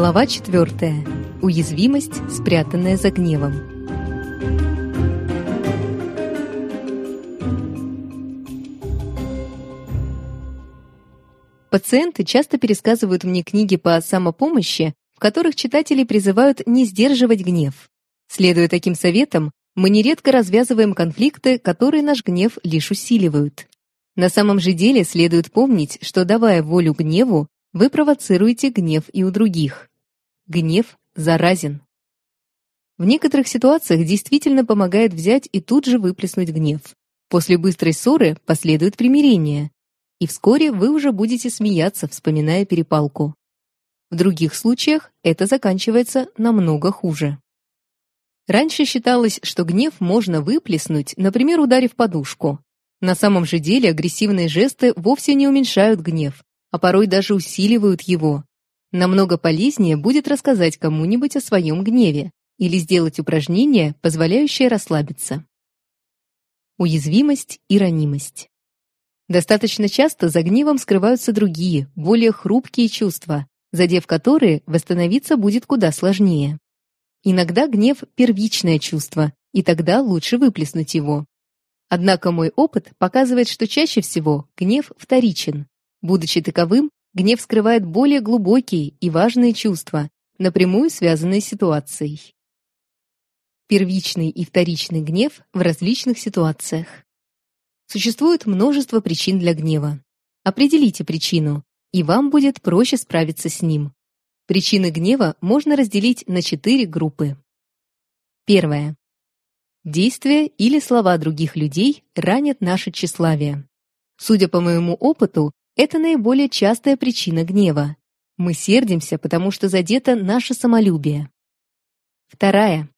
Глава 4. Уязвимость, спрятанная за гневом. Пациенты часто пересказывают мне книги по самопомощи, в которых читатели призывают не сдерживать гнев. Следуя таким советам, мы нередко развязываем конфликты, которые наш гнев лишь усиливают. На самом же деле следует помнить, что давая волю гневу, вы провоцируете гнев и у других гнев заразен. В некоторых ситуациях действительно помогает взять и тут же выплеснуть гнев. После быстрой ссоры последует примирение, и вскоре вы уже будете смеяться, вспоминая перепалку. В других случаях это заканчивается намного хуже. Раньше считалось, что гнев можно выплеснуть, например, ударив подушку. На самом же деле агрессивные жесты вовсе не уменьшают гнев, а порой даже усиливают его. Намного полезнее будет рассказать кому-нибудь о своем гневе или сделать упражнение, позволяющее расслабиться. Уязвимость и ранимость. Достаточно часто за гневом скрываются другие, более хрупкие чувства, задев которые восстановиться будет куда сложнее. Иногда гнев – первичное чувство, и тогда лучше выплеснуть его. Однако мой опыт показывает, что чаще всего гнев вторичен. Будучи таковым, Гнев скрывает более глубокие и важные чувства, напрямую связанные с ситуацией. Первичный и вторичный гнев в различных ситуациях. Существует множество причин для гнева. Определите причину, и вам будет проще справиться с ним. Причины гнева можно разделить на четыре группы. Первое. Действия или слова других людей ранят наше тщеславие. Судя по моему опыту, это наиболее частая причина гнева. Мы сердимся, потому что задето наше самолюбие. Вторая.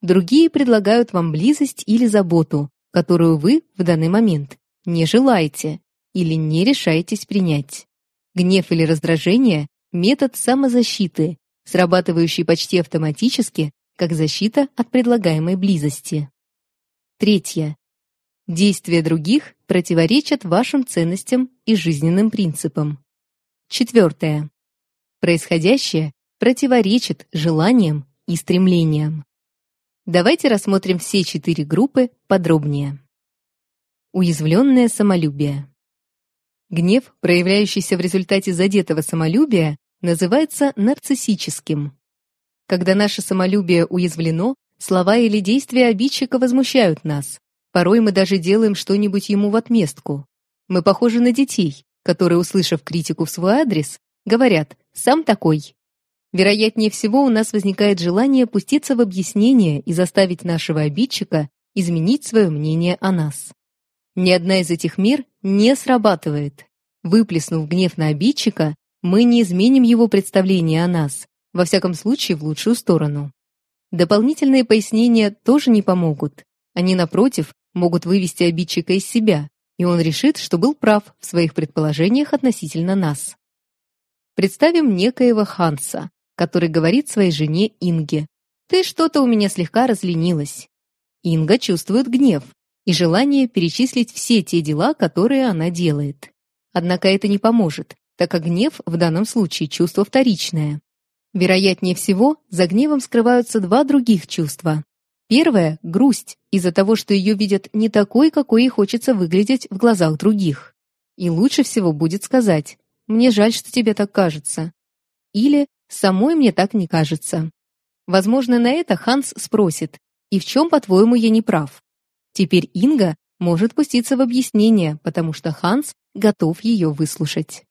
Другие предлагают вам близость или заботу, которую вы в данный момент не желаете или не решаетесь принять. Гнев или раздражение – метод самозащиты, срабатывающий почти автоматически, как защита от предлагаемой близости. Третье. Действия других противоречат вашим ценностям и жизненным принципам. Четвертое. Происходящее противоречит желаниям и стремлениям. Давайте рассмотрим все четыре группы подробнее. Уязвленное самолюбие. Гнев, проявляющийся в результате задетого самолюбия, называется нарциссическим. Когда наше самолюбие уязвлено, слова или действия обидчика возмущают нас. Порой мы даже делаем что-нибудь ему в отместку. Мы похожи на детей, которые, услышав критику в свой адрес, говорят «сам такой». Вероятнее всего, у нас возникает желание пуститься в объяснение и заставить нашего обидчика изменить свое мнение о нас. Ни одна из этих мер не срабатывает. Выплеснув гнев на обидчика, мы не изменим его представление о нас, во всяком случае в лучшую сторону. Дополнительные пояснения тоже не помогут. Они, напротив, могут вывести обидчика из себя, и он решит, что был прав в своих предположениях относительно нас. Представим некоего Ханса, который говорит своей жене Инге, «Ты что-то у меня слегка разленилась». Инга чувствует гнев и желание перечислить все те дела, которые она делает. Однако это не поможет, так как гнев в данном случае чувство вторичное. Вероятнее всего, за гневом скрываются два других чувства Первое – грусть из-за того, что ее видят не такой, какой ей хочется выглядеть в глазах других. И лучше всего будет сказать «Мне жаль, что тебе так кажется». Или «Самой мне так не кажется». Возможно, на это Ханс спросит «И в чем, по-твоему, я не прав?» Теперь Инга может пуститься в объяснение, потому что Ханс готов ее выслушать.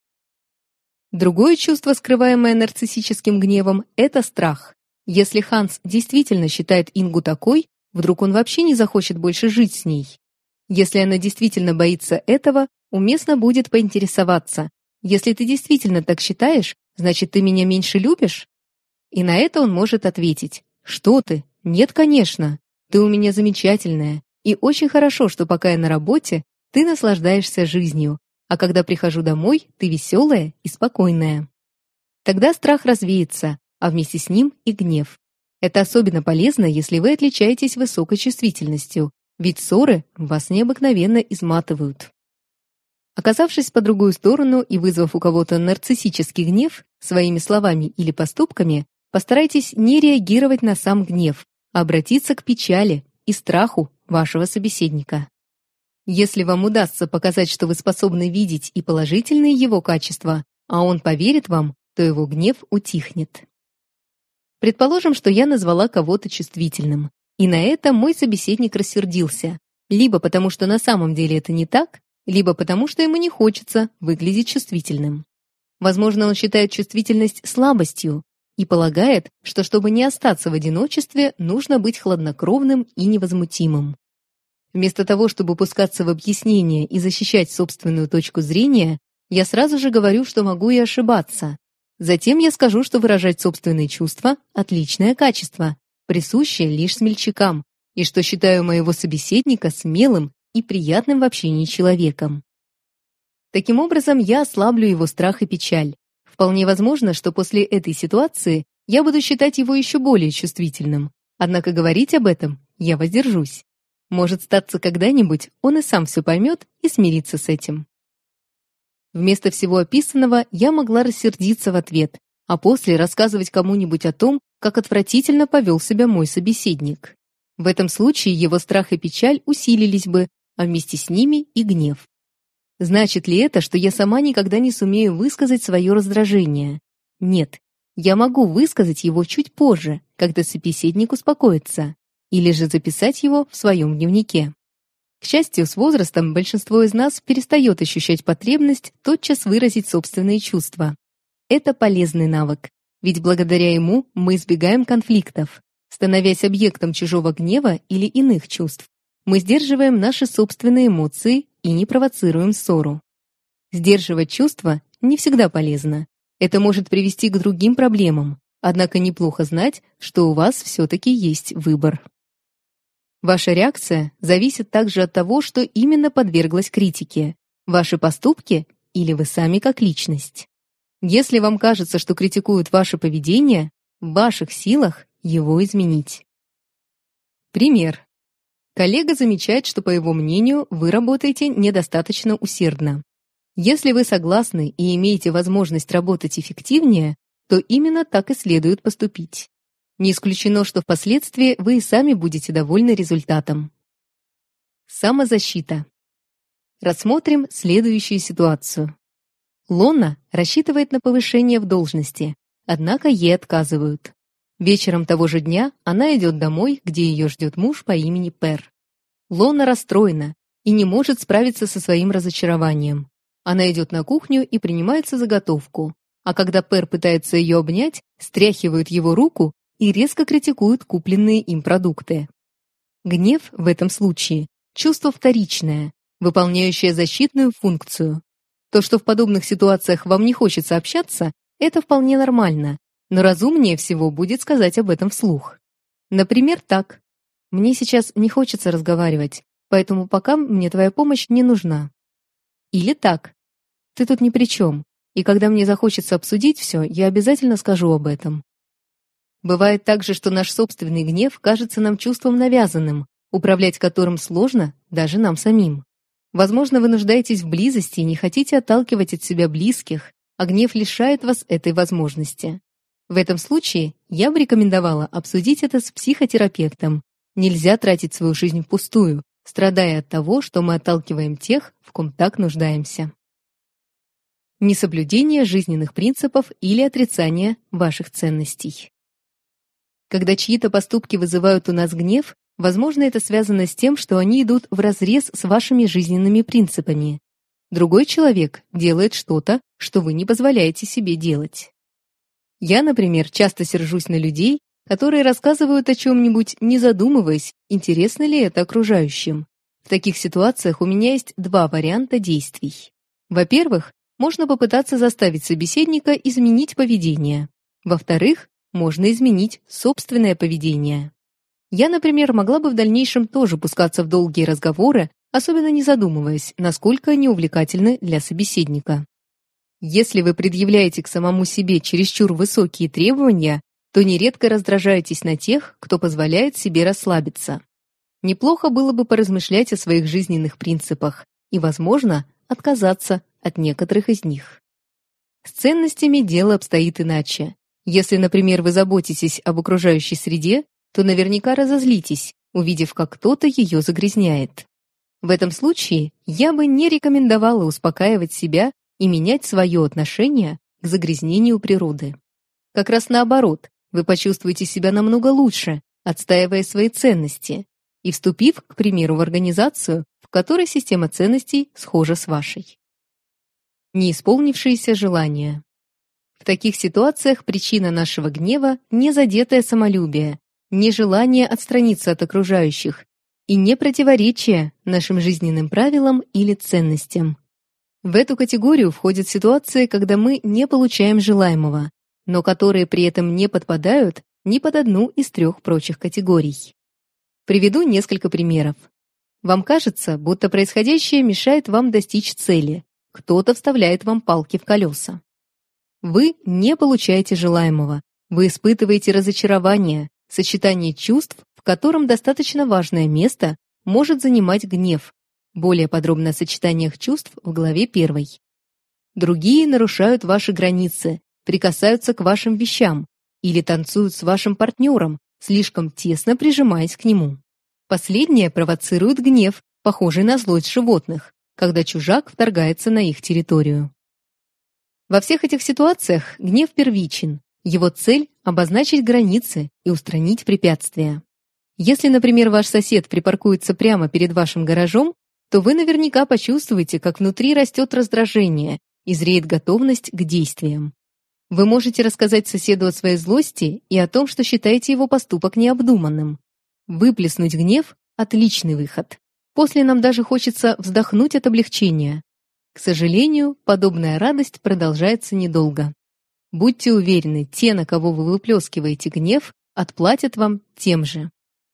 Другое чувство, скрываемое нарциссическим гневом, это страх. Если Ханс действительно считает Ингу такой, вдруг он вообще не захочет больше жить с ней. Если она действительно боится этого, уместно будет поинтересоваться. Если ты действительно так считаешь, значит, ты меня меньше любишь? И на это он может ответить. Что ты? Нет, конечно. Ты у меня замечательная. И очень хорошо, что пока я на работе, ты наслаждаешься жизнью. А когда прихожу домой, ты веселая и спокойная. Тогда страх развеется, а вместе с ним и гнев. Это особенно полезно, если вы отличаетесь высокой чувствительностью, ведь ссоры вас необыкновенно изматывают. Оказавшись по другую сторону и вызвав у кого-то нарциссический гнев своими словами или поступками, постарайтесь не реагировать на сам гнев, а обратиться к печали и страху вашего собеседника. Если вам удастся показать, что вы способны видеть и положительные его качества, а он поверит вам, то его гнев утихнет. Предположим, что я назвала кого-то чувствительным. И на это мой собеседник рассердился. Либо потому, что на самом деле это не так, либо потому, что ему не хочется выглядеть чувствительным. Возможно, он считает чувствительность слабостью и полагает, что чтобы не остаться в одиночестве, нужно быть хладнокровным и невозмутимым. Вместо того, чтобы пускаться в объяснение и защищать собственную точку зрения, я сразу же говорю, что могу и ошибаться, Затем я скажу, что выражать собственные чувства – отличное качество, присущее лишь смельчакам, и что считаю моего собеседника смелым и приятным в общении человеком. Таким образом, я ослаблю его страх и печаль. Вполне возможно, что после этой ситуации я буду считать его еще более чувствительным, однако говорить об этом я воздержусь. Может статься когда-нибудь, он и сам все поймет и смирится с этим. Вместо всего описанного я могла рассердиться в ответ, а после рассказывать кому-нибудь о том, как отвратительно повел себя мой собеседник. В этом случае его страх и печаль усилились бы, а вместе с ними и гнев. Значит ли это, что я сама никогда не сумею высказать свое раздражение? Нет, я могу высказать его чуть позже, когда собеседник успокоится, или же записать его в своем дневнике. К счастью, с возрастом большинство из нас перестает ощущать потребность тотчас выразить собственные чувства. Это полезный навык, ведь благодаря ему мы избегаем конфликтов, становясь объектом чужого гнева или иных чувств. Мы сдерживаем наши собственные эмоции и не провоцируем ссору. Сдерживать чувства не всегда полезно. Это может привести к другим проблемам, однако неплохо знать, что у вас все-таки есть выбор. Ваша реакция зависит также от того, что именно подверглось критике, ваши поступки или вы сами как личность. Если вам кажется, что критикуют ваше поведение, в ваших силах его изменить. Пример. Коллега замечает, что, по его мнению, вы работаете недостаточно усердно. Если вы согласны и имеете возможность работать эффективнее, то именно так и следует поступить. Не исключено, что впоследствии вы и сами будете довольны результатом. Самозащита. Рассмотрим следующую ситуацию. Лона рассчитывает на повышение в должности, однако ей отказывают. Вечером того же дня она идет домой, где ее ждет муж по имени Пер. Лона расстроена и не может справиться со своим разочарованием. Она идет на кухню и принимается заготовку. А когда Пер пытается ее обнять, стряхивают его руку и резко критикуют купленные им продукты. Гнев в этом случае – чувство вторичное, выполняющее защитную функцию. То, что в подобных ситуациях вам не хочется общаться, это вполне нормально, но разумнее всего будет сказать об этом вслух. Например, так. «Мне сейчас не хочется разговаривать, поэтому пока мне твоя помощь не нужна». Или так. «Ты тут ни при чем, и когда мне захочется обсудить все, я обязательно скажу об этом». Бывает также, что наш собственный гнев кажется нам чувством навязанным, управлять которым сложно даже нам самим. Возможно, вы нуждаетесь в близости и не хотите отталкивать от себя близких, а гнев лишает вас этой возможности. В этом случае я бы рекомендовала обсудить это с психотерапевтом. Нельзя тратить свою жизнь впустую, страдая от того, что мы отталкиваем тех, в ком так нуждаемся. Несоблюдение жизненных принципов или отрицание ваших ценностей. Когда чьи-то поступки вызывают у нас гнев, возможно, это связано с тем, что они идут вразрез с вашими жизненными принципами. Другой человек делает что-то, что вы не позволяете себе делать. Я, например, часто сержусь на людей, которые рассказывают о чем-нибудь, не задумываясь, интересно ли это окружающим. В таких ситуациях у меня есть два варианта действий. Во-первых, можно попытаться заставить собеседника изменить поведение. Во-вторых, можно изменить собственное поведение. Я, например, могла бы в дальнейшем тоже пускаться в долгие разговоры, особенно не задумываясь, насколько они увлекательны для собеседника. Если вы предъявляете к самому себе чересчур высокие требования, то нередко раздражаетесь на тех, кто позволяет себе расслабиться. Неплохо было бы поразмышлять о своих жизненных принципах и, возможно, отказаться от некоторых из них. С ценностями дело обстоит иначе. Если, например, вы заботитесь об окружающей среде, то наверняка разозлитесь, увидев, как кто-то ее загрязняет. В этом случае я бы не рекомендовала успокаивать себя и менять свое отношение к загрязнению природы. Как раз наоборот, вы почувствуете себя намного лучше, отстаивая свои ценности и вступив, к примеру, в организацию, в которой система ценностей схожа с вашей. Неисполнившиеся желания. В таких ситуациях причина нашего гнева – незадетое самолюбие, нежелание отстраниться от окружающих и не противоречие нашим жизненным правилам или ценностям. В эту категорию входят ситуации, когда мы не получаем желаемого, но которые при этом не подпадают ни под одну из трех прочих категорий. Приведу несколько примеров. Вам кажется, будто происходящее мешает вам достичь цели. Кто-то вставляет вам палки в колеса. Вы не получаете желаемого. Вы испытываете разочарование, сочетание чувств, в котором достаточно важное место может занимать гнев. Более подробно о сочетаниях чувств в главе 1. Другие нарушают ваши границы, прикасаются к вашим вещам или танцуют с вашим партнером, слишком тесно прижимаясь к нему. Последнее провоцирует гнев, похожий на злость животных, когда чужак вторгается на их территорию. Во всех этих ситуациях гнев первичен. Его цель – обозначить границы и устранить препятствия. Если, например, ваш сосед припаркуется прямо перед вашим гаражом, то вы наверняка почувствуете, как внутри растет раздражение и зреет готовность к действиям. Вы можете рассказать соседу о своей злости и о том, что считаете его поступок необдуманным. Выплеснуть гнев – отличный выход. После нам даже хочется вздохнуть от облегчения, К сожалению, подобная радость продолжается недолго. Будьте уверены, те, на кого вы выплескиваете гнев, отплатят вам тем же.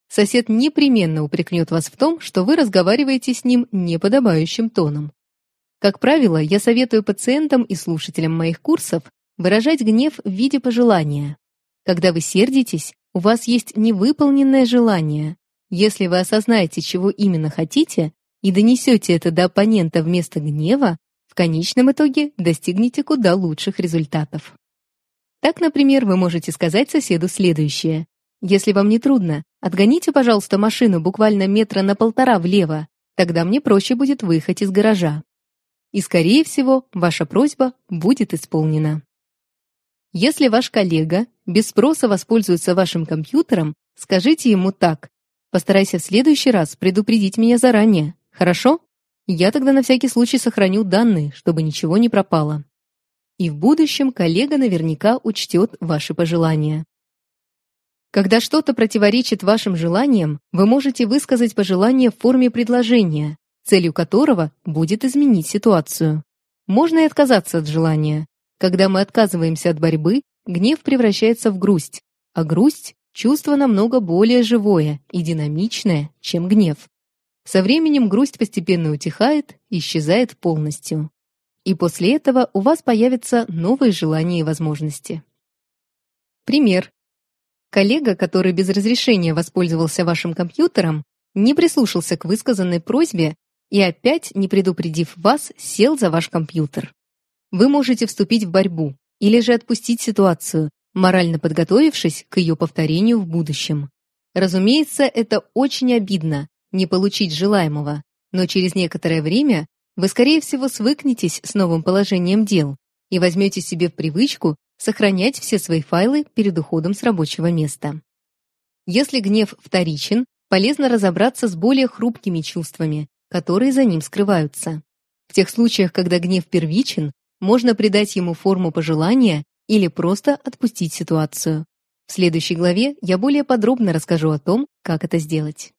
Сосед непременно упрекнет вас в том, что вы разговариваете с ним неподобающим тоном. Как правило, я советую пациентам и слушателям моих курсов Выражать гнев в виде пожелания. Когда вы сердитесь, у вас есть невыполненное желание. Если вы осознаете, чего именно хотите, и донесете это до оппонента вместо гнева, в конечном итоге достигнете куда лучших результатов. Так, например, вы можете сказать соседу следующее. «Если вам не трудно, отгоните, пожалуйста, машину буквально метра на полтора влево, тогда мне проще будет выехать из гаража». И, скорее всего, ваша просьба будет исполнена. Если ваш коллега без спроса воспользуется вашим компьютером, скажите ему так. «Постарайся в следующий раз предупредить меня заранее, Хорошо? Я тогда на всякий случай сохраню данные, чтобы ничего не пропало. И в будущем коллега наверняка учтет ваши пожелания. Когда что-то противоречит вашим желаниям, вы можете высказать пожелание в форме предложения, целью которого будет изменить ситуацию. Можно и отказаться от желания. Когда мы отказываемся от борьбы, гнев превращается в грусть, а грусть – чувство намного более живое и динамичное, чем гнев. Со временем грусть постепенно утихает и исчезает полностью. И после этого у вас появятся новые желания и возможности. Пример. Коллега, который без разрешения воспользовался вашим компьютером, не прислушался к высказанной просьбе и опять, не предупредив вас, сел за ваш компьютер. Вы можете вступить в борьбу или же отпустить ситуацию, морально подготовившись к ее повторению в будущем. Разумеется, это очень обидно, не получить желаемого, но через некоторое время вы, скорее всего, свыкнетесь с новым положением дел и возьмете себе в привычку сохранять все свои файлы перед уходом с рабочего места. Если гнев вторичен, полезно разобраться с более хрупкими чувствами, которые за ним скрываются. В тех случаях, когда гнев первичен, можно придать ему форму пожелания или просто отпустить ситуацию. В следующей главе я более подробно расскажу о том, как это сделать.